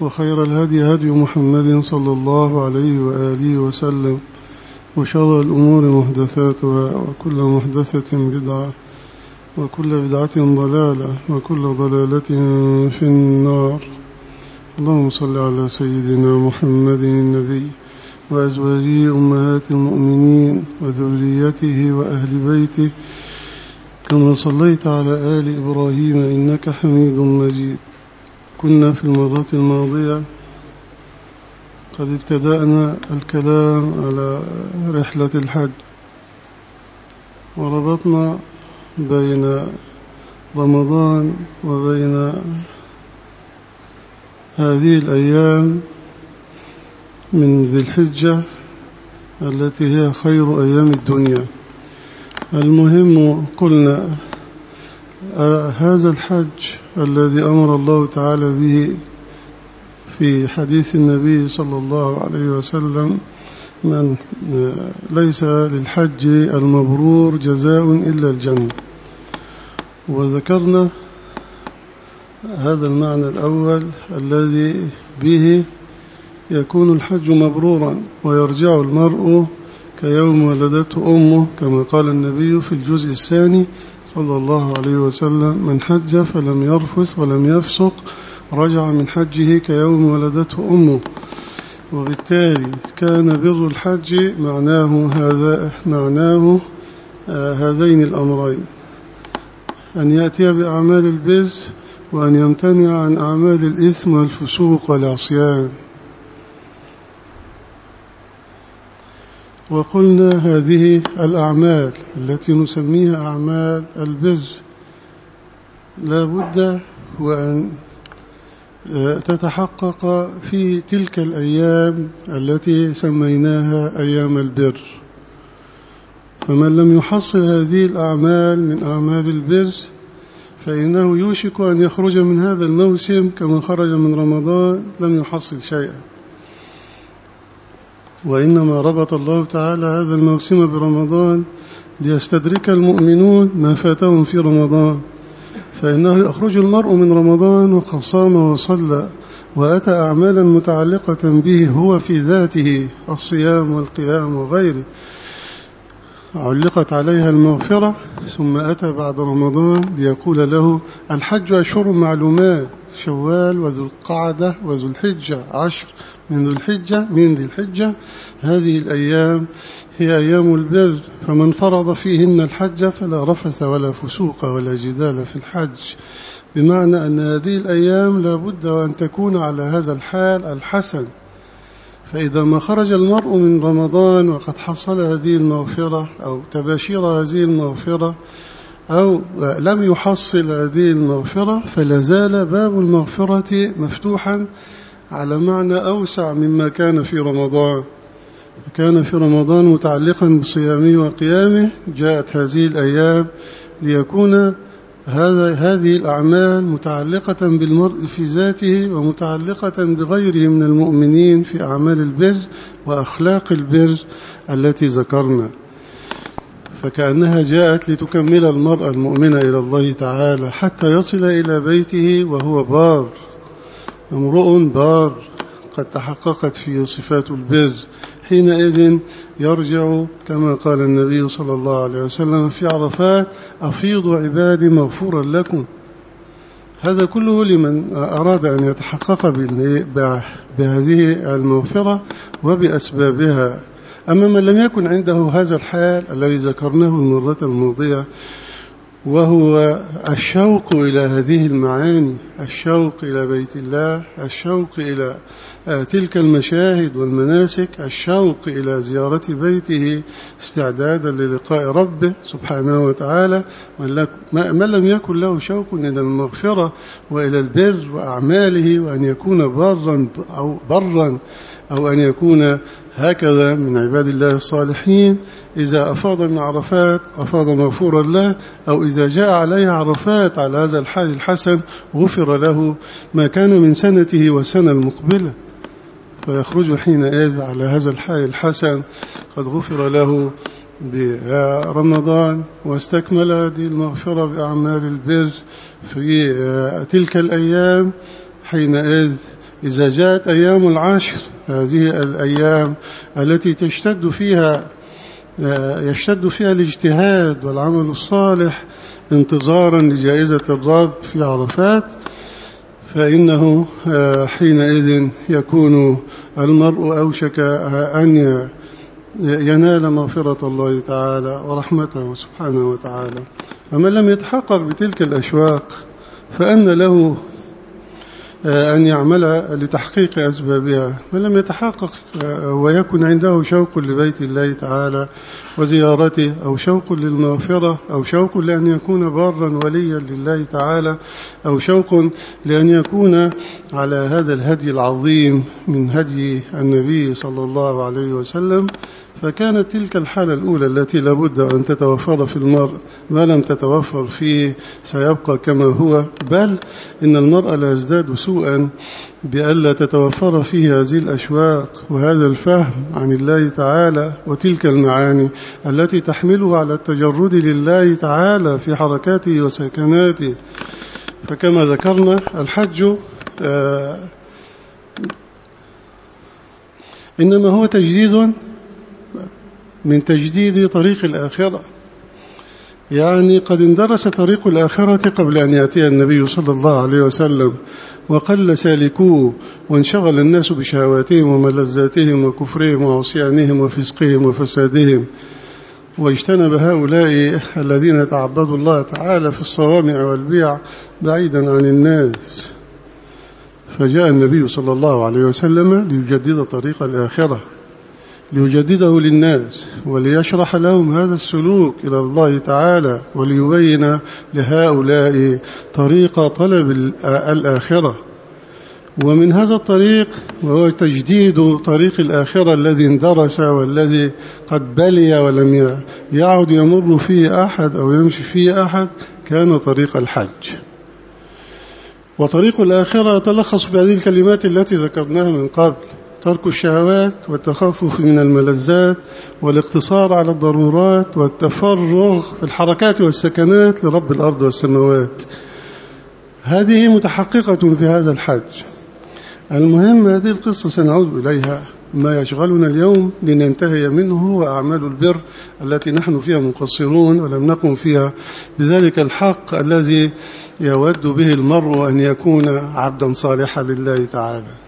وخير الهدي هدي محمد صلى الله عليه وآله وسلم وشر الأمور محدثاتها وكل محدثة بدعة وكل بدعة ضلالة وكل ضلالة في النار. اللهم صل على سيدنا محمد النبي وأزواجه أمهات المؤمنين وذريته وأهل بيته. كما صليت على آل إبراهيم إنك حميد مجيد. كنا في المرة الماضية قد ابتدأنا الكلام على رحلة الحج وربطنا بين رمضان وبين هذه الأيام من ذي الحجة التي هي خير أيام الدنيا. المهم قلنا هذا الحج الذي أمر الله تعالى به في حديث النبي صلى الله عليه وسلم من ليس للحج المبرور جزاء إلا الجنة. وذكرنا هذا المعنى الأول الذي به يكون الحج مبرورا ويرجع المرء كيوم ولدته أمه كما قال النبي في الجزء الثاني صلى الله عليه وسلم من حج فلم يرفث ولم يفسق رجع من حجه كيوم ولدته أمه. وبالتالي كان بر الحج معناه هذا معناه آه هذين الأمرين. أن يأتي بأعمال البر وأن يمتنع عن أعمال الإثم والفسوق والعصيان. وقلنا هذه الأعمال التي نسميها أعمال البر. لا بد وأن تتحقق في تلك الأيام التي سميناها أيام البر. فمن لم يحصل هذه الأعمال من أعمال البر فإنه يوشك أن يخرج من هذا الموسم كما خرج من رمضان لم يحصل شيئا. وإنما ربط الله تعالى هذا الموسم برمضان ليستدرك المؤمنون ما فاتهم في رمضان. فإنه يخرج المرء من رمضان وقد صام وصلى وأتى أعمالا متعلقة به هو في ذاته الصيام والقيام وغيره. علقت عليها المغفرة ثم أتى بعد رمضان ليقول له الحج أشهر معلومات شوال وذو القعدة وذو الحجة عشر. من ذو الحجة من ذي الحجة. هذه الأيام هي أيام البر فمن فرض فيهن الحج فلا رفث ولا فسوق ولا جدال في الحج. بمعنى أن هذه الأيام لا بد وأن تكون على هذا الحال الحسن. فإذا ما خرج المرء من رمضان وقد حصل هذه المغفرة أو تباشير هذه المغفرة أو لم يحصل هذه المغفرة فلا زال باب المغفرة مفتوحا على معنى أوسع مما كان في رمضان. كان في رمضان متعلقا بصيامه وقيامه. جاءت هذه الأيام ليكون هذا هذه الأعمال متعلقة بالمرء في ذاته ومتعلقة بغيره من المؤمنين في أعمال البر وأخلاق البر التي ذكرنا. فكأنها جاءت لتكمل المرأة المؤمنة إلى الله تعالى حتى يصل إلى بيته وهو بار. امرؤ بار قد تحققت فيه صفات البر حينئذ يرجع كما قال النبي صلى الله عليه وسلم في عرفات أفيضوا عبادي مغفورا لكم. هذا كله لمن أراد أن يتحقق بهذه المغفرة وبأسبابها. أما من لم يكن عنده هذا الحال الذي ذكرناه المرة الماضية وهو الشوق إلى هذه المعاني الشوق إلى بيت الله الشوق إلى آه، تلك المشاهد والمناسك الشوق إلى زيارة بيته استعدادا للقاء ربه سبحانه وتعالى. من لم يكن له شوق إلى المغفرة وإلى البر وأعماله وأن يكون برا أو برا أو أن يكون هكذا من عباد الله الصالحين إذا أفاض من عرفات أفاض مغفورا له أو إذا جاء عليه عرفات على هذا الحال الحسن غفر له ما كان من سنته والسنة المقبلة. فيخرج حينئذ على هذا الحال الحسن قد غفر له برمضان واستكمل هذه المغفرة بأعمال البر في تلك الأيام حينئذ إذا جاءت أيام العشر هذه الأيام التي تشتد فيها يشتد فيها الاجتهاد والعمل الصالح انتظارا لجائزة الرب في عرفات فإنه حينئذ يكون المرء أوشك أن ينال مغفرة الله تعالى ورحمته سبحانه وتعالى. ومن لم يتحقق بتلك الأشواق فأن له آه، أن يعمل لتحقيق أسبابها من لم يتحقق آه، ويكن عنده شوق لبيت الله تعالى وزيارته أو شوق للمغفرة أو شوق لأن يكون بارا وليا لله تعالى أو شوق لأن يكون على هذا الهدي العظيم من هدي النبي صلى الله عليه وسلم. فكانت تلك الحالة الأولى التي لابد أن تتوفر في المرء ما لم تتوفر فيه سيبقى كما هو بل إن المرء لا يزداد سوءا بألا تتوفر فيه هذه الأشواق وهذا الفهم عن الله تعالى وتلك المعاني التي تحمله على التجرد لله تعالى في حركاته وسكناته. فكما ذكرنا الحج آه، إنما هو تجديد من تجديد طريق الآخرة. يعني قد اندرس طريق الآخرة قبل أن يأتي النبي صلى الله عليه وسلم وقل سالكوه وانشغل الناس بشهواتهم وملذاتهم وكفرهم وعصيانهم وفسقهم وفسادهم. واجتنب هؤلاء الذين تعبدوا الله تعالى في الصوامع والبيع بعيدا عن الناس. فجاء النبي صلى الله عليه وسلم ليجدد طريق الآخرة. ليجدده للناس وليشرح لهم هذا السلوك إلى الله تعالى وليبين لهؤلاء طريق طلب الآخرة. ومن هذا الطريق وهو تجديد طريق الآخرة الذي اندرس والذي قد بلي ولم يعد يمر فيه أحد أو يمشي فيه أحد كان طريق الحج. وطريق الآخرة يتلخص في هذه الكلمات التي ذكرناها من قبل. ترك الشهوات والتخفف من الملذات والاقتصار على الضرورات والتفرغ في الحركات والسكنات لرب الأرض والسماوات. هذه متحققة في هذا الحج. المهم هذه القصة سنعود إليها. ما يشغلنا اليوم لننتهي منه هو أعمال البر التي نحن فيها مقصرون ولم نقم فيها. بذلك الحق الذي يود به المرء أن يكون عبدا صالحا لله تعالى.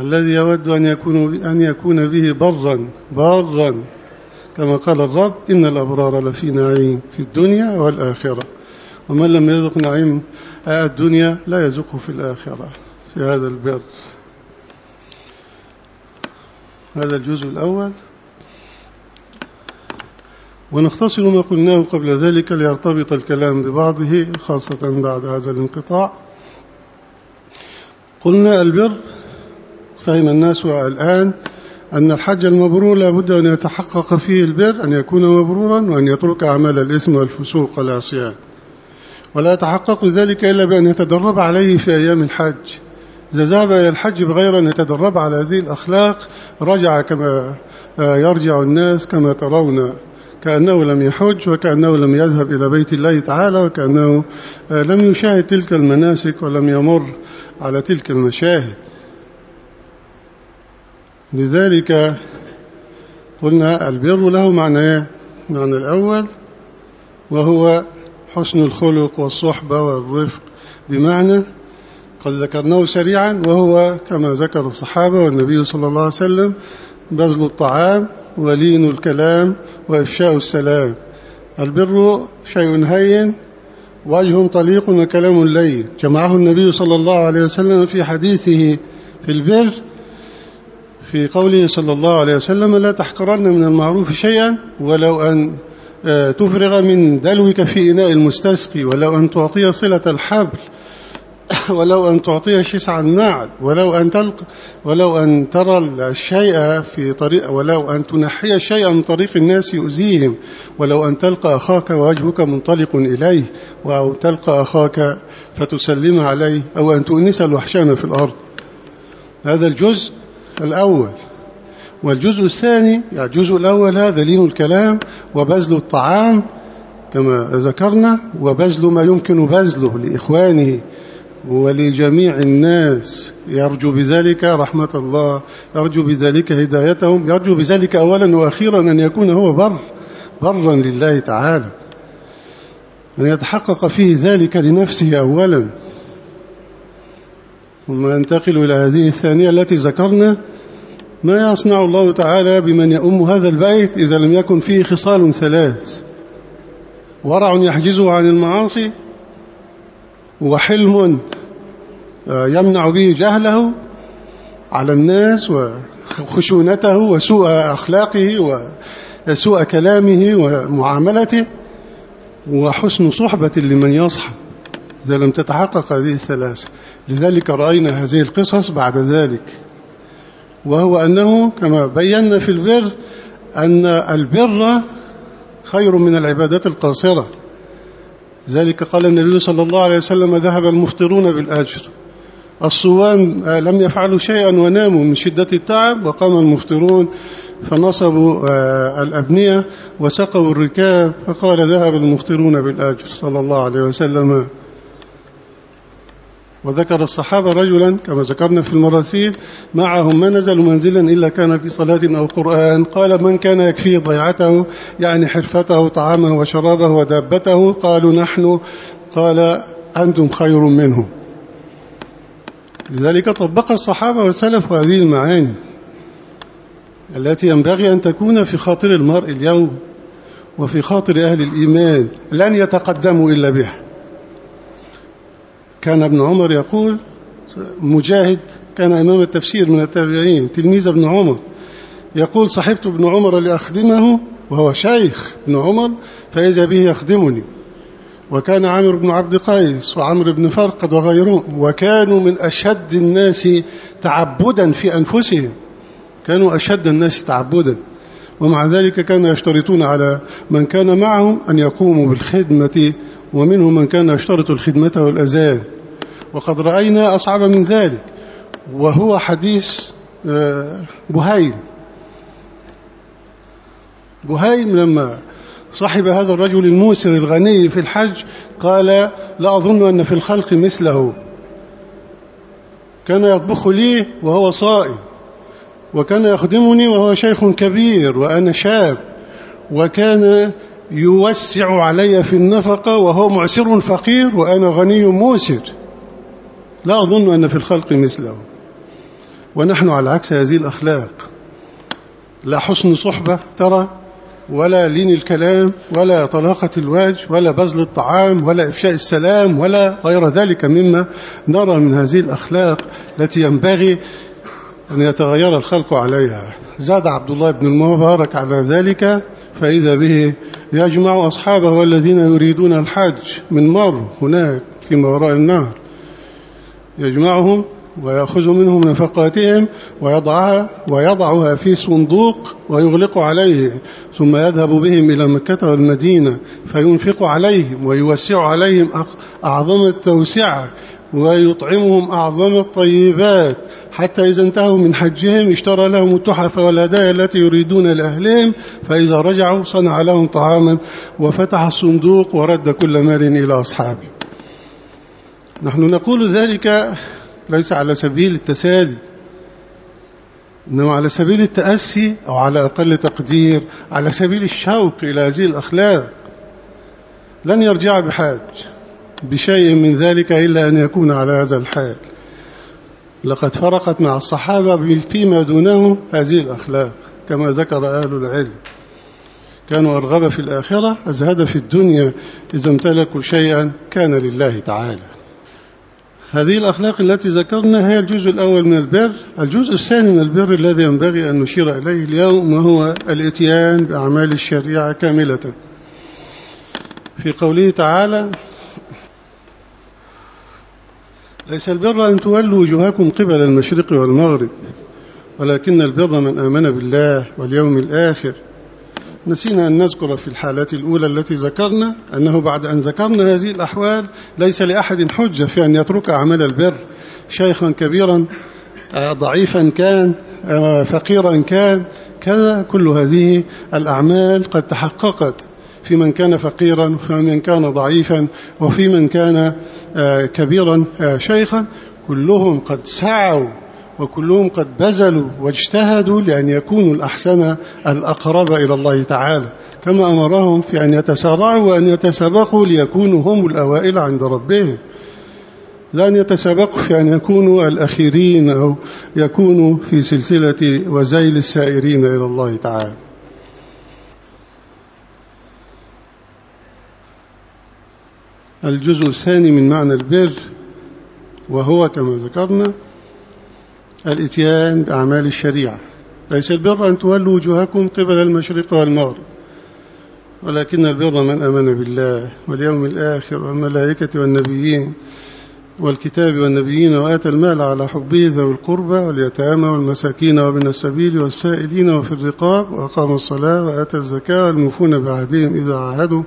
الذي يود أن يكون, أن يكون به برا بارا كما قال الرب إن الأبرار لفي نعيم في الدنيا والآخرة. ومن لم يذق نعيم الدنيا لا يذقه في الآخرة. في هذا البر. هذا الجزء الأول. ونختصر ما قلناه قبل ذلك ليرتبط الكلام ببعضه خاصة بعد هذا الانقطاع. قلنا البر فهم الناس الآن أن الحج المبرور لابد أن يتحقق فيه البر أن يكون مبرورا وأن يترك أعمال الإثم والفسوق والعصيان. ولا يتحقق ذلك إلا بأن يتدرب عليه في أيام الحج. إذا ذهب إلى الحج بغير أن يتدرب على هذه الأخلاق رجع كما يرجع الناس كما ترون. كأنه لم يحج وكأنه لم يذهب إلى بيت الله تعالى وكأنه لم يشاهد تلك المناسك ولم يمر على تلك المشاهد. لذلك قلنا البر له معنى معنى الأول وهو حسن الخلق والصحبة والرفق بمعنى قد ذكرناه سريعا وهو كما ذكر الصحابة والنبي صلى الله عليه وسلم بذل الطعام ولين الكلام وإفشاء السلام. البر شيء هين وجه طليق وكلام لين جمعه النبي صلى الله عليه وسلم في حديثه في البر في قوله صلى الله عليه وسلم لا تحقرن من المعروف شيئا ولو أن آه، تفرغ من دلوك في إناء المستسقي ولو أن تعطي صلة الحبل ولو أن تعطي شسع النعل ولو أن تلق ولو أن ترى الشيء في طريق ولو أن تنحي شيئا من طريق الناس يؤذيهم ولو أن تلقى أخاك ووجهك منطلق إليه أو تلقى أخاك فتسلم عليه أو أن تؤنس الوحشان في الأرض. هذا الجزء الأول. والجزء الثاني يعني الجزء الأول هذا لين الكلام وبذل الطعام كما ذكرنا وبذل ما يمكن بذله لإخوانه ولجميع الناس. يرجو بذلك رحمة الله يرجو بذلك هدايتهم يرجو بذلك أولا وأخيرا أن يكون هو بر برا لله تعالى. أن يتحقق فيه ذلك لنفسه أولا. ثم ينتقل إلى هذه الثانية التي ذكرنا ما يصنع الله تعالى بمن يؤم هذا البيت إذا لم يكن فيه خصال ثلاث ورع يحجزه عن المعاصي وحلم يمنع به جهله على الناس وخشونته وسوء أخلاقه وسوء كلامه ومعاملته وحسن صحبة لمن يصحب. إذا لم تتحقق هذه الثلاثة لذلك رأينا هذه القصص بعد ذلك. وهو أنه كما بينا في البر أن البر خير من العبادات القاصرة. ذلك قال النبي صلى الله عليه وسلم ذهب المفطرون بالأجر. الصوام لم يفعلوا شيئا وناموا من شدة التعب وقام المفطرون فنصبوا آه، الأبنية وسقوا الركاب فقال ذهب المفطرون بالأجر. صلى الله عليه وسلم. وذكر الصحابة رجلا كما ذكرنا في المراسيل معهم ما نزل منزلا إلا كان في صلاة أو قرآن. قال من كان يكفيه ضيعته يعني حرفته طعامه وشرابه ودابته؟ قالوا نحن. قال أنتم خير منهم لذلك طبق الصحابة والسلف هذه المعاني التي ينبغي أن تكون في خاطر المرء اليوم وفي خاطر أهل الإيمان لن يتقدموا إلا بها. كان ابن عمر يقول مجاهد كان إمام التفسير من التابعين تلميذ ابن عمر. يقول صحبت ابن عمر لأخدمه وهو شيخ ابن عمر فإذا به يخدمني. وكان عامر بن عبد قيس وعمر بن فرقد وغيرهم وكانوا من أشد الناس تعبدا في أنفسهم. كانوا أشد الناس تعبدا. ومع ذلك كانوا يشترطون على من كان معهم أن يقوموا بالخدمة ومنهم من كان يشترط الخدمة والأذان. وقد رأينا أصعب من ذلك وهو حديث آه، بهيم. بهيم لما صاحب هذا الرجل الموسر الغني في الحج قال لا أظن أن في الخلق مثله. كان يطبخ لي وهو صائم وكان يخدمني وهو شيخ كبير وأنا شاب وكان يوسع علي في النفقة وهو معسر فقير وأنا غني موسر. لا أظن أن في الخلق مثله. ونحن على عكس هذه الأخلاق. لا حسن صحبة ترى ولا لين الكلام ولا طلاقة الوجه ولا بذل الطعام ولا إفشاء السلام ولا غير ذلك مما نرى من هذه الأخلاق التي ينبغي أن يتغير الخلق عليها. زاد عبد الله بن المبارك على ذلك فإذا به يجمع أصحابه والذين يريدون الحج من مر هناك فيما وراء النهر. يجمعهم ويأخذ منهم نفقاتهم ويضعها ويضعها في صندوق ويغلق عليه ثم يذهب بهم إلى مكة والمدينة فينفق عليهم ويوسع عليهم أعظم التوسعة ويطعمهم أعظم الطيبات حتى إذا انتهوا من حجهم اشترى لهم التحف والهدايا التي يريدون لأهلهم فإذا رجعوا صنع لهم طعاما وفتح الصندوق ورد كل مال إلى أصحابه. نحن نقول ذلك ليس على سبيل التسالي إنما على سبيل التأسي أو على أقل تقدير على سبيل الشوق إلى هذه الأخلاق. لن يرجع بحاج بشيء من ذلك إلا أن يكون على هذا الحال. لقد فرقت مع الصحابة فيما دونه هذه الأخلاق كما ذكر أهل العلم. كانوا أرغب في الآخرة أزهد في الدنيا إذا امتلكوا شيئا كان لله تعالى. هذه الأخلاق التي ذكرنا هي الجزء الأول من البر. الجزء الثاني من البر الذي ينبغي أن نشير إليه اليوم وهو الإتيان بأعمال الشريعة كاملة. في قوله تعالى ليس البر أن تولوا وجوهكم قبل المشرق والمغرب ولكن البر من آمن بالله واليوم الآخر. نسينا أن نذكر في الحالات الأولى التي ذكرنا أنه بعد أن ذكرنا هذه الأحوال ليس لأحد حجة في أن يترك أعمال البر. شيخا كبيرا آه، ضعيفا كان آه، فقيرا كان كذا كل هذه الأعمال قد تحققت. في من كان فقيرا وفي من كان ضعيفا وفي من كان آه، كبيرا شيخا كلهم قد سعوا وكلهم قد بذلوا واجتهدوا لأن يكونوا الأحسن الأقرب إلى الله تعالى. كما أمرهم في أن يتسارعوا وأن يتسابقوا ليكونوا هم الأوائل عند ربهم. لا أن يتسابقوا في أن يكونوا الأخيرين أو يكونوا في سلسلة وزيل السائرين إلى الله تعالى. الجزء الثاني من معنى البر وهو كما ذكرنا الإتيان بأعمال الشريعة. ليس البر أن تولوا وجوهكم قبل المشرق والمغرب ولكن البر من أمن بالله واليوم الآخر والملائكة والنبيين والكتاب والنبيين وآتى المال على حبه ذوي القربى واليتامى والمساكين وابن السبيل والسائلين وفي الرقاب وأقام الصلاة وآتى الزكاة والموفون بعهدهم إذا عاهدوا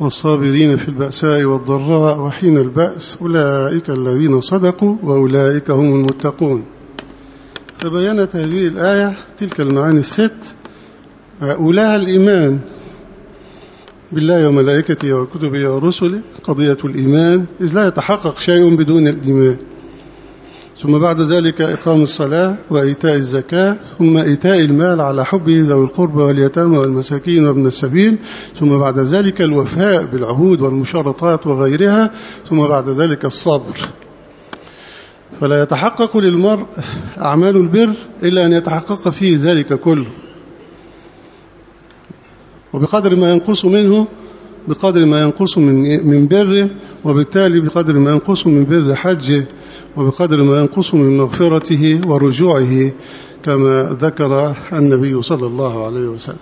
والصابرين في البأساء والضراء وحين البأس أولئك الذين صدقوا وأولئك هم المتقون. فبينت هذه الآية تلك المعاني الست. أولاها الإيمان بالله وملائكته وكتبه ورسله قضية الإيمان. إذ لا يتحقق شيء بدون الإيمان. ثم بعد ذلك إقام الصلاة وإيتاء الزكاة ثم إيتاء المال على حبه ذوي القربى واليتامى والمساكين وابن السبيل ثم بعد ذلك الوفاء بالعهود والمشارطات وغيرها ثم بعد ذلك الصبر. فلا يتحقق للمرء أعمال البر إلا أن يتحقق فيه ذلك كله. وبقدر ما ينقص منه بقدر ما ينقص من من بره وبالتالي بقدر ما ينقص من بر حجه وبقدر ما ينقص من مغفرته ورجوعه كما ذكر النبي صلى الله عليه وسلم.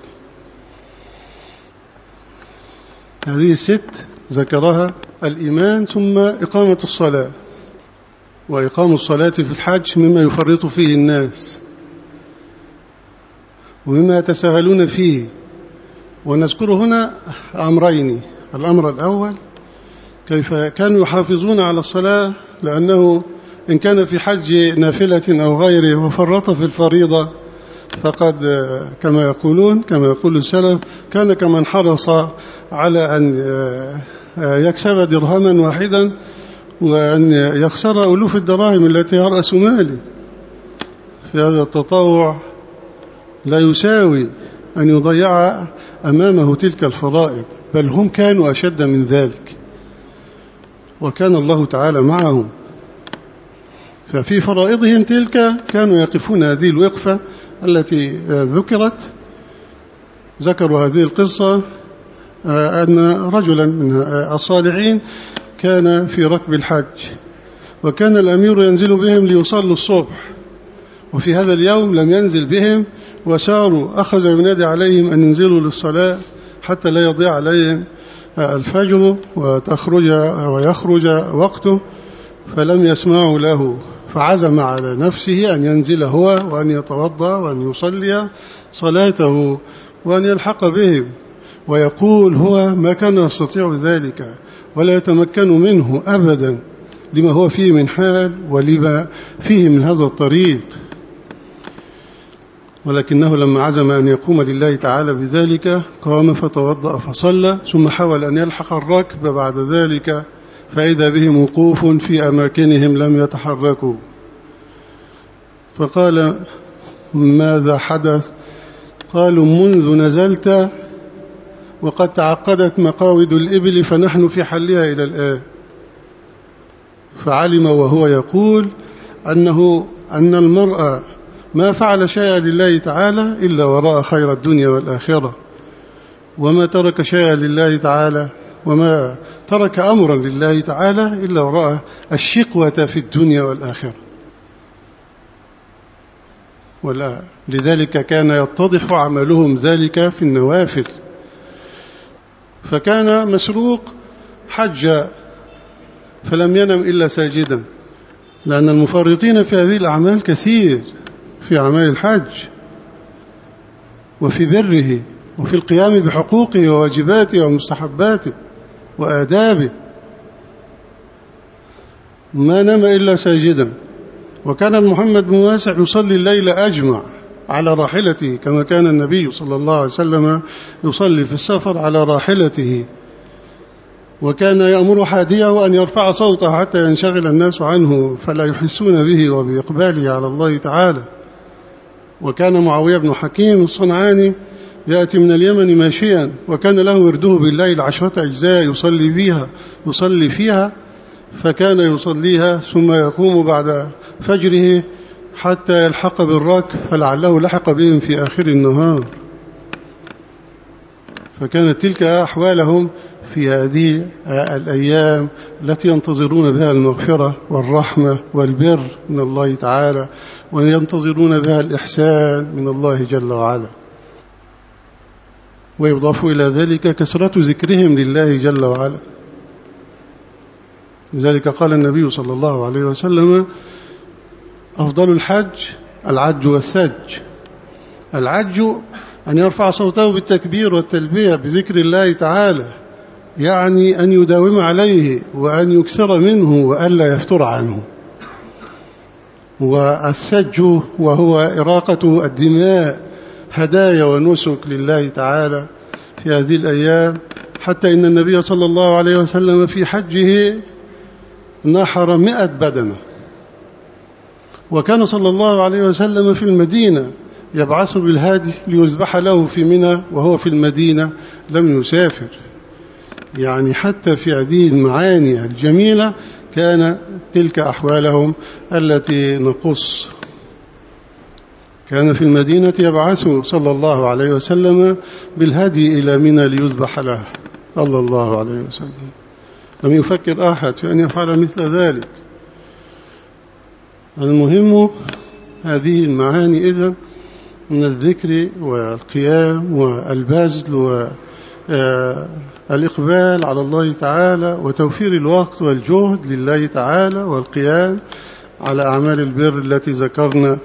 هذه الست ذكرها الإيمان ثم إقامة الصلاة. وإقام الصلاة في الحج مما يفرط فيه الناس ومما يتساهلون فيه. ونذكر هنا أمرين. الأمر الأول كيف كانوا يحافظون على الصلاة لأنه إن كان في حج نافلة أو غيره وفرط في الفريضة فقد كما يقولون كما يقول السلف كان كمن حرص على أن يكسب درهما واحدا وأن يخسر ألوف الدراهم التي هي رأس ماله في هذا التطوع لا يساوي أن يضيع أمامه تلك الفرائض بل هم كانوا أشد من ذلك. وكان الله تعالى معهم. ففي فرائضهم تلك كانوا يقفون هذه الوقفة التي ذكرت. ذكروا هذه القصة أن رجلا من الصالحين كان في ركب الحج وكان الأمير ينزل بهم ليصلوا الصبح. وفي هذا اليوم لم ينزل بهم وساروا أخذ ينادي عليهم أن ينزلوا للصلاة حتى لا يضيع عليهم الفجر وتخرج ويخرج وقته فلم يسمعوا له. فعزم على نفسه أن ينزل هو وأن يتوضأ وأن يصلي صلاته وأن يلحق بهم. ويقول هو ما كان يستطيع ذلك ولا يتمكن منه أبدا لما هو فيه من حال ولما فيه من هذا الطريق. ولكنه لما عزم أن يقوم لله تعالى بذلك قام فتوضأ فصلى ثم حاول أن يلحق الركب بعد ذلك فإذا بهم وقوف في أماكنهم لم يتحركوا. فقال ماذا حدث؟ قالوا منذ نزلت وقد تعقدت مقاود الإبل فنحن في حلها إلى الآن. فعلم وهو يقول أنه أن المرأة ما فعل شيئا لله تعالى إلا وراء خير الدنيا والآخرة. وما ترك شيئا لله تعالى وما ترك أمرا لله تعالى إلا وراء الشقوة في الدنيا والآخرة. ولا لذلك كان يتضح عملهم ذلك في النوافل. فكان مسروق حج فلم ينم إلا ساجدا لأن المفرطين في هذه الأعمال كثير. في أعمال الحج وفي بره وفي القيام بحقوقه وواجباته ومستحباته وآدابه. ما نام إلا ساجدا. وكان محمد بن واسع يصلي الليل أجمع على راحلته كما كان النبي صلى الله عليه وسلم يصلي في السفر على راحلته. وكان يأمر حاديه أن يرفع صوته حتى ينشغل الناس عنه فلا يحسون به وبإقباله على الله تعالى. وكان معاوية بن حكيم الصنعاني يأتي من اليمن ماشيا وكان له ورده بالليل عشرة أجزاء يصلي بها يصلي فيها فكان يصليها ثم يقوم بعد فجره حتى يلحق بالركب فلعله لحق بهم في آخر النهار. فكانت تلك أحوالهم في هذه الأيام التي ينتظرون بها المغفرة والرحمة والبر من الله تعالى وينتظرون بها الإحسان من الله جل وعلا. ويضاف إلى ذلك كسرة ذكرهم لله جل وعلا. لذلك قال النبي صلى الله عليه وسلم أفضل الحج العج والثج. العج أن يرفع صوته بالتكبير والتلبية بذكر الله تعالى. يعني أن يداوم عليه وأن يكثر منه وألا يفتر عنه. والثج وهو إراقة الدماء هدايا ونسك لله تعالى في هذه الأيام. حتى إن النبي صلى الله عليه وسلم في حجه نحر مئة بدنة. وكان صلى الله عليه وسلم في المدينة يبعث بالهادي ليذبح له في منى وهو في المدينة لم يسافر. يعني حتى في هذه المعاني الجميلة كان تلك أحوالهم التي نقص. كان في المدينة يبعث صلى الله عليه وسلم بالهدي إلى منى ليذبح له. صلى الله عليه وسلم. لم يفكر أحد في أن يفعل مثل ذلك. المهم هذه المعاني إذن من الذكر والقيام والبذل والإقبال على الله تعالى وتوفير الوقت والجهد لله تعالى والقيام على أعمال البر التي ذكرنا.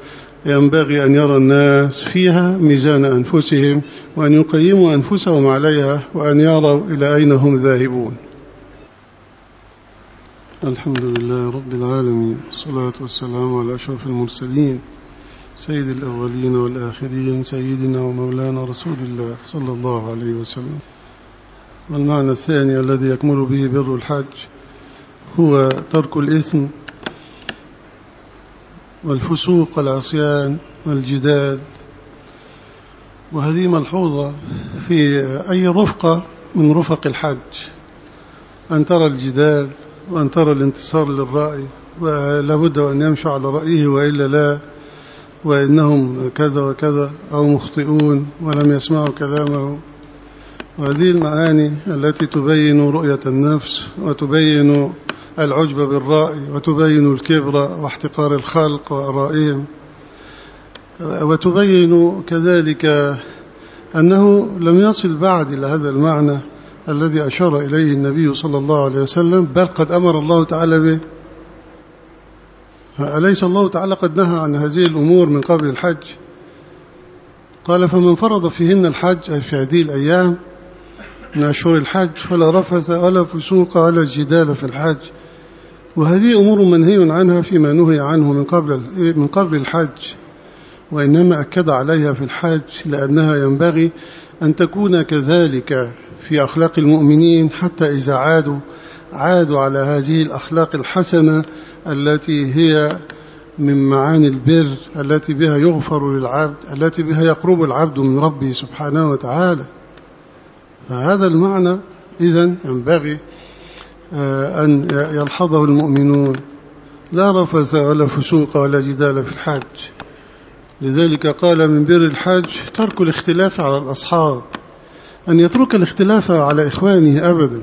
ينبغي أن يرى الناس فيها ميزان أنفسهم وأن يقيموا أنفسهم عليها وأن يروا إلى أين هم ذاهبون. الحمد لله رب العالمين. والصلاة والسلام على أشرف المرسلين. سيد الأولين والآخرين سيدنا ومولانا رسول الله صلى الله عليه وسلم. والمعنى الثاني الذي يكمل به بر الحج هو ترك الإثم والفسوق والعصيان والجدال. وهذه ملحوظة في أي رفقة من رفق الحج أن ترى الجدال وأن ترى الانتصار للرأي ولابد أن يمشوا على رأيه وإلا لا وإنهم كذا وكذا أو مخطئون ولم يسمعوا كلامه وهذه المعاني التي تبين رؤية النفس وتبين العجب بالرأي وتبين الكبر واحتقار الخلق وأرائهم. وتبين كذلك أنه لم يصل بعد إلى هذا المعنى الذي أشار إليه النبي صلى الله عليه وسلم بل قد أمر الله تعالى به أليس الله تعالى قد نهى عن هذه الأمور من قبل الحج؟ قال فمن فرض فيهن الحج أي في هذه الأيام من أشهر الحج فلا رفث ولا فسوق ولا جدال في الحج. وهذه أمور منهي عنها فيما نهي عنه من قبل من قبل الحج وإنما أكد عليها في الحج لأنها ينبغي أن تكون كذلك في أخلاق المؤمنين حتى إذا عادوا عادوا على هذه الأخلاق الحسنة التي هي من معاني البر التي بها يغفر للعبد التي بها يقرب العبد من ربه سبحانه وتعالى. فهذا المعنى إذا ينبغي آه، أن يلحظه المؤمنون. لا رفث ولا فسوق ولا جدال في الحج لذلك قال من بر الحج ترك الاختلاف على الأصحاب. أن يترك الاختلاف على إخوانه أبدا.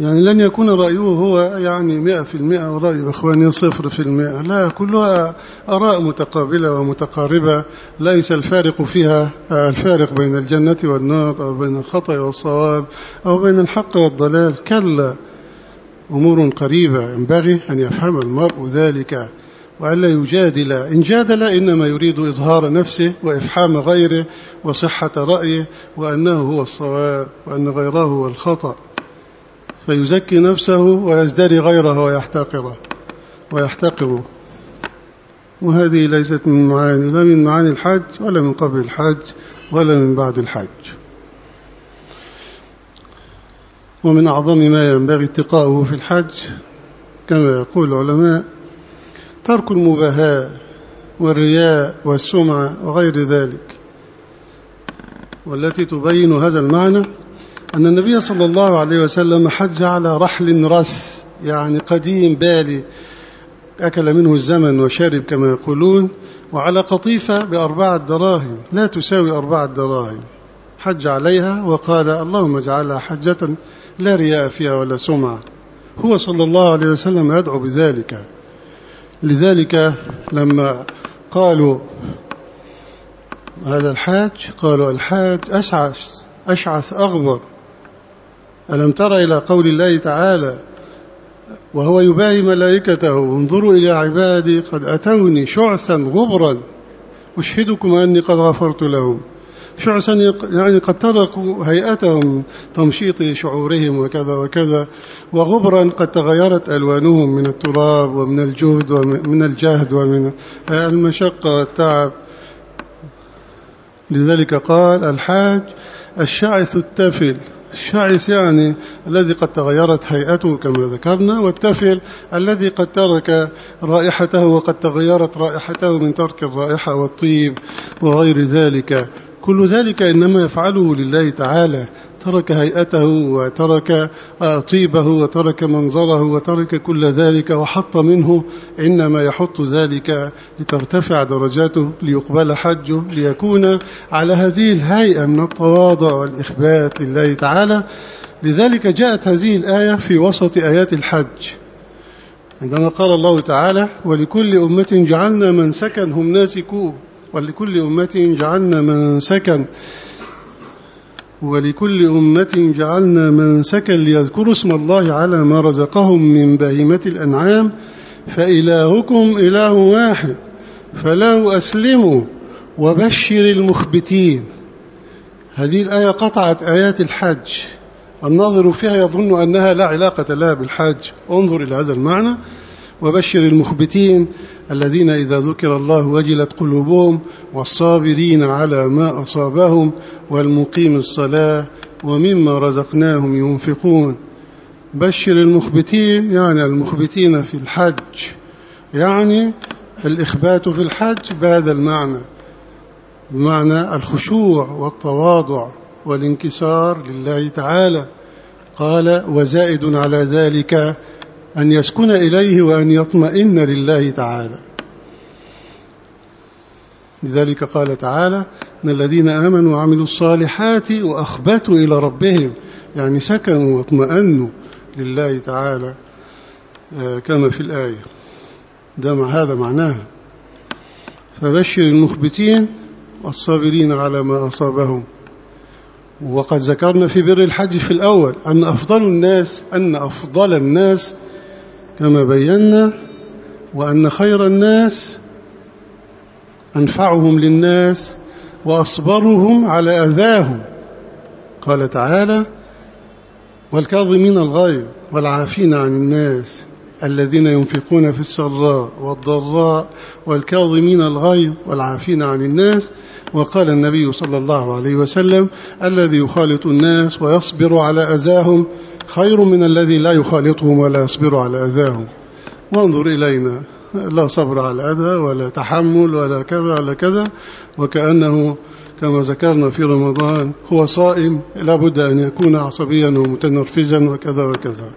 يعني لن يكون رأيه هو يعني مئة في المئة ورأي إخوانه صفر في المئة. لا كلها أراء متقابلة ومتقاربة ليس الفارق فيها الفارق بين الجنة والنار أو بين الخطأ والصواب أو بين الحق والضلال. كلا أمور قريبة ينبغي أن يفهم المرء ذلك وألا يجادل. إن جادل إنما يريد إظهار نفسه وإفحام غيره وصحة رأيه وأنه هو الصواب وأن غيره هو الخطأ. فيزكي نفسه ويزدري غيره ويحتقره. ويحتقره وهذه ليست من معاني لا من معاني الحج ولا من قبل الحج ولا من بعد الحج ومن أعظم ما ينبغي اتقاؤه في الحج كما يقول العلماء ترك المباهاة والرياء والسمعة وغير ذلك. والتي تبين هذا المعنى أن النبي صلى الله عليه وسلم حج على رحل رس يعني قديم بالي أكل منه الزمن وشرب كما يقولون وعلى قطيفة بأربعة دراهم لا تساوي أربعة دراهم. حج عليها وقال اللهم اجعلها حجة لا رياء فيها ولا سمعة. هو صلى الله عليه وسلم يدعو بذلك. لذلك لما قالوا هذا الحاج قالوا الحاج أشعث أشعث أغبر. ألم تر إلى قول الله تعالى وهو يباهي ملائكته انظروا إلى عبادي قد أتوني شعثا غبرا أشهدكم أني قد غفرت لهم شعثا يعني قد تركوا هيئتهم تمشيط شعورهم وكذا وكذا وغبرا قد تغيرت ألوانهم من التراب ومن الجهد ومن الجهد ومن المشقة والتعب. لذلك قال الحاج الشعث التفل الشعث يعني الذي قد تغيرت هيئته كما ذكرنا والتفل الذي قد ترك رائحته وقد تغيرت رائحته من ترك الرائحة والطيب وغير ذلك. كل ذلك إنما يفعله لله تعالى. ترك هيئته وترك طيبه وترك منظره وترك كل ذلك وحط منه إنما يحط ذلك لترتفع درجاته ليقبل حجه ليكون على هذه الهيئة من التواضع والإخبات لله تعالى. لذلك جاءت هذه الآية في وسط آيات الحج. عندما قال الله تعالى ولكل أمة جعلنا من سكن هم ناسكوه. ولكل أمة جعلنا من سكن ولكل أمة جعلنا من سكن ليذكروا اسم الله على ما رزقهم من بهيمة الأنعام فإلهكم إله واحد فله أسلموا وبشر المخبتين. هذه الآية قطعت آيات الحج. الناظر فيها يظن أنها لا علاقة لها بالحج. انظر إلى هذا المعنى. وبشر المخبتين. الذين إذا ذكر الله وجلت قلوبهم والصابرين على ما أصابهم والمقيم الصلاة ومما رزقناهم ينفقون. بشر المخبتين يعني المخبتين في الحج يعني الإخبات في الحج بهذا المعنى بمعنى الخشوع والتواضع والانكسار لله تعالى. قال وزائد على ذلك أن يسكن إليه وأن يطمئن لله تعالى. لذلك قال تعالى إن الذين آمنوا وعملوا الصالحات وأخبتوا إلى ربهم يعني سكنوا واطمأنوا لله تعالى. آه، كما في الآية. ده مع هذا معناها. فبشر المخبتين والصابرين على ما أصابهم. وقد ذكرنا في بر الحج في الأول أن أفضل الناس أن أفضل الناس كما بينا وأن خير الناس أنفعهم للناس وأصبرهم على أذاهم. قال تعالى والكاظمين الغيظ والعافين عن الناس الذين ينفقون في السراء والضراء والكاظمين الغيظ والعافين عن الناس. وقال النبي صلى الله عليه وسلم الذي يخالط الناس ويصبر على أذاهم خير من الذي لا يخالطهم ولا يصبر على أذاهم. وانظر إلينا. لا صبر على الأذى ولا تحمل ولا كذا ولا كذا. وكأنه كما ذكرنا في رمضان هو صائم. لابد أن يكون عصبيا ومتنرفزا وكذا وكذا.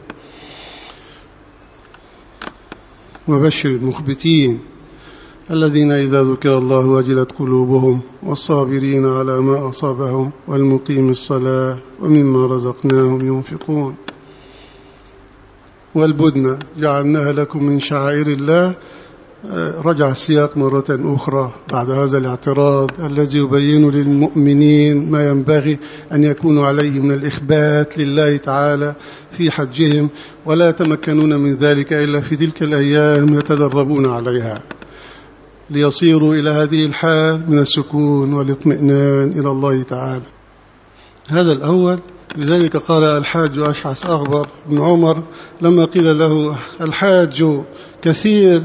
وبشر المخبتين. الذين إذا ذكر الله وجلت قلوبهم والصابرين على ما أصابهم والمقيم الصلاة ومما رزقناهم ينفقون. والبدن جعلناها لكم من شعائر الله. رجع السياق مرة أخرى بعد هذا الاعتراض الذي يبين للمؤمنين ما ينبغي أن يكونوا عليه من الإخبات لله تعالى في حجهم ولا يتمكنون من ذلك إلا في تلك الأيام يتدربون عليها. ليصيروا إلى هذه الحال من السكون والاطمئنان إلى الله تعالى. هذا الأول. لذلك قال الحاج أشعث أغبر بن عمر لما قيل له الحاج كثير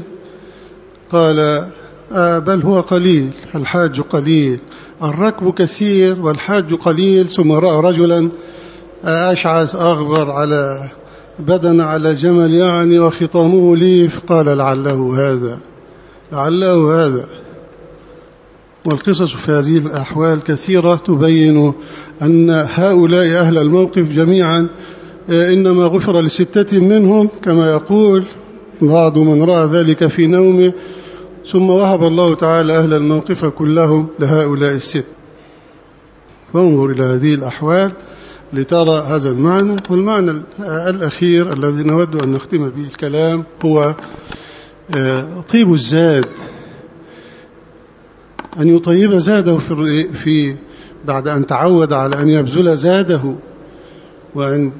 قال آه بل هو قليل. الحاج قليل. الركب كثير والحاج قليل. ثم رأى رجلا أشعث أغبر على بدن على جمل يعني وخطامه ليف. قال لعله هذا. لعله هذا. والقصص في هذه الأحوال كثيرة تبين أن هؤلاء أهل الموقف جميعا إنما غفر لستة منهم كما يقول بعض من رأى ذلك في نومه ثم وهب الله تعالى أهل الموقف كلهم لهؤلاء الست. فانظر إلى هذه الأحوال لترى هذا المعنى والمعنى الأخير الذي نود أن نختم به الكلام هو طيب الزاد أن يطيب زاده في, في بعد أن تعود على أن يبذل زاده وأن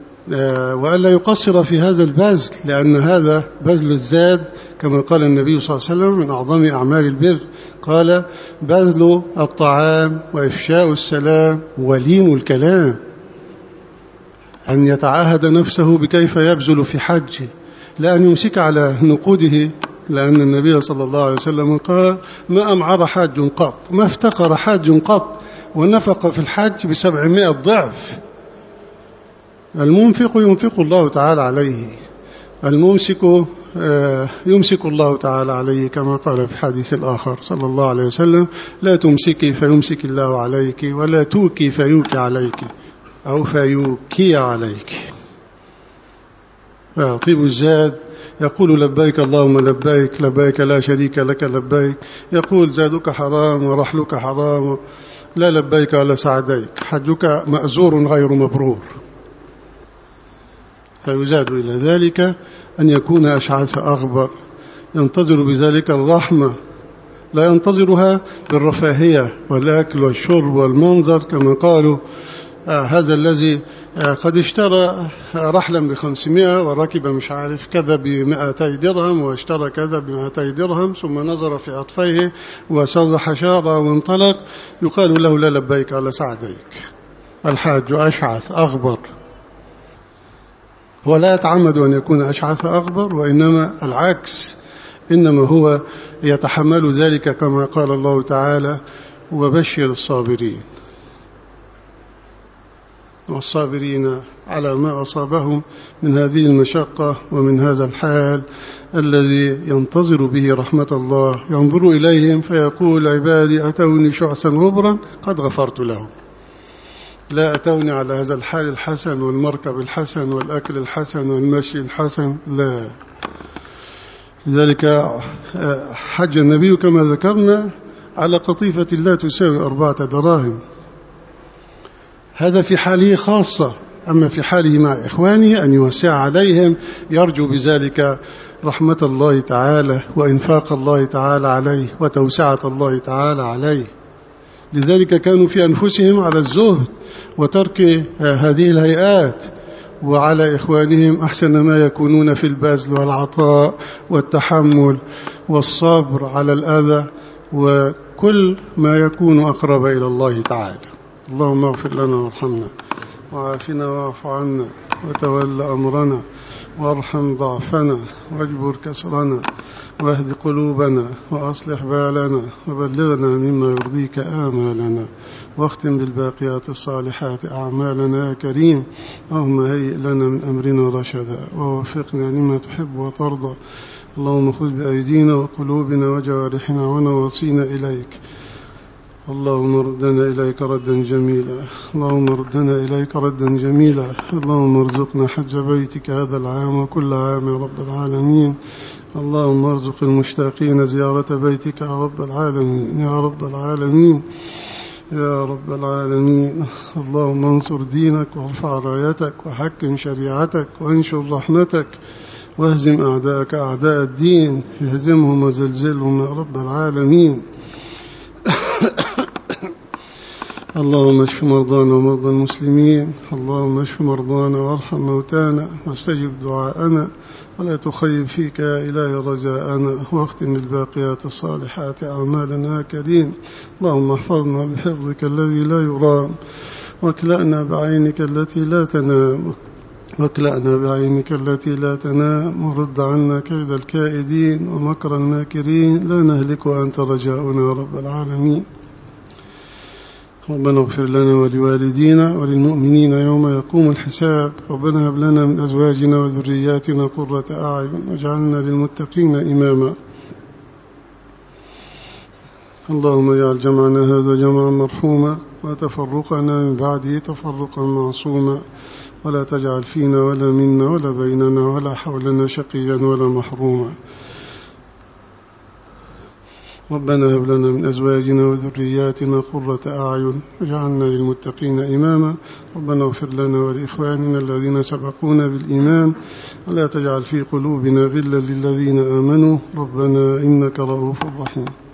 وألا يقصر في هذا البذل لأن هذا بذل الزاد كما قال النبي صلى الله عليه وسلم من أعظم أعمال البر قال بذل الطعام وإفشاء السلام ولين الكلام. أن يتعاهد نفسه بكيف يبذل في حجه لا أن يمسك على نقوده لأن النبي صلى الله عليه وسلم قال ما أمعر حاج قط ما افتقر حاج قط ونفق في الحج بسبعمائة ضعف. المنفق ينفق الله تعالى عليه الممسك يمسك الله تعالى عليه كما قال في الحديث الآخر صلى الله عليه وسلم لا تمسكي فيمسك الله عليك ولا توكي فيوكي عليك أو فيوكي عليك. طيب الزاد يقول لبيك اللهم لبيك لبيك لا شريك لك لبيك. يقول زادك حرام ورحلك حرام. لا لبيك ولا سعديك. حجك مأزور غير مبرور. فيزاد إلى ذلك أن يكون أشعث أغبر. ينتظر بذلك الرحمة. لا ينتظرها بالرفاهية والأكل والشرب والمنظر كما قالوا. آه هذا الذي قد اشترى رحلا بخمسمائة وركب مش عارف كذا بمئتي درهم واشترى كذا بمئتي درهم ثم نظر في أطفيه وصلح شارة وانطلق يقال له لا لبيك ولا سعديك. الحاج أشعث أغبر. هو لا يتعمد أن يكون أشعث أغبر وإنما العكس. إنما هو يتحمل ذلك كما قال الله تعالى وبشر الصابرين. والصابرين على ما أصابهم من هذه المشقة ومن هذا الحال الذي ينتظر به رحمة الله. ينظر إليهم فيقول عبادي أتوني شعثا غبرا قد غفرت لهم. لا أتوني على هذا الحال الحسن والمركب الحسن والأكل الحسن والمشي الحسن لا. لذلك حج النبي كما ذكرنا على قطيفة لا تساوي أربعة دراهم. هذا في حاله خاصة. أما في حاله مع إخوانه أن يوسع عليهم يرجو بذلك رحمة الله تعالى وإنفاق الله تعالى عليه وتوسعة الله تعالى عليه. لذلك كانوا في أنفسهم على الزهد وترك هذه الهيئات وعلى إخوانهم أحسن ما يكونون في البذل والعطاء والتحمل والصبر على الأذى وكل ما يكون أقرب إلى الله تعالى. اللهم اغفر لنا وارحمنا وعافنا واعف عنا وتول أمرنا وارحم ضعفنا واجبر كسرنا واهد قلوبنا وأصلح بالنا وبلغنا مما يرضيك آمالنا واختم بالباقيات الصالحات أعمالنا يا كريم. اللهم هيئ لنا من أمرنا رشدا ووفقنا لما تحب وترضى. اللهم خذ بأيدينا وقلوبنا وجوارحنا ونواصينا إليك. اللهم ردنا إليك ردا جميلا. اللهم ردنا إليك ردا جميلا. اللهم ارزقنا حج بيتك هذا العام وكل عام يا رب العالمين. اللهم ارزق المشتاقين زيارة بيتك يا رب العالمين. يا رب العالمين. يا رب العالمين. اللهم انصر دينك وارفع رايتك وحكم شريعتك وانشر رحمتك واهزم أعداءك أعداء الدين. اهزمهم وزلزلهم يا رب العالمين. اللهم اشف مرضانا ومرضى المسلمين. اللهم اشف مرضانا وارحم موتانا. واستجب دعاءنا. ولا تخيب فيك يا إلهي رجاءنا. واختم الباقيات الصالحات. أعمالنا كريم. اللهم احفظنا بحفظك الذي لا يرام. واكلأنا بعينك التي لا تنام. واكلأنا بعينك التي لا تنام ورد عنا كيد الكائدين ومكر الماكرين لا نهلك وأنت رجاؤنا رب العالمين. ربنا اغفر لنا ولوالدينا وللمؤمنين يوم يقوم الحساب. ربنا هب لنا من أزواجنا وذرياتنا قرة أعين واجعلنا للمتقين إماما. اللهم اجعل جمعنا هذا جمعا مرحوما وتفرقنا من بعده تفرقا معصوما. ولا تجعل فينا ولا منا ولا بيننا ولا حولنا شقيا ولا محروما. ربنا هب لنا من أزواجنا وذرياتنا قرة أعين واجعلنا للمتقين إماما. ربنا اغفر لنا ولإخواننا الذين سبقونا بالإيمان. ولا تجعل في قلوبنا غلا للذين آمنوا. ربنا إنك رؤوف رحيم.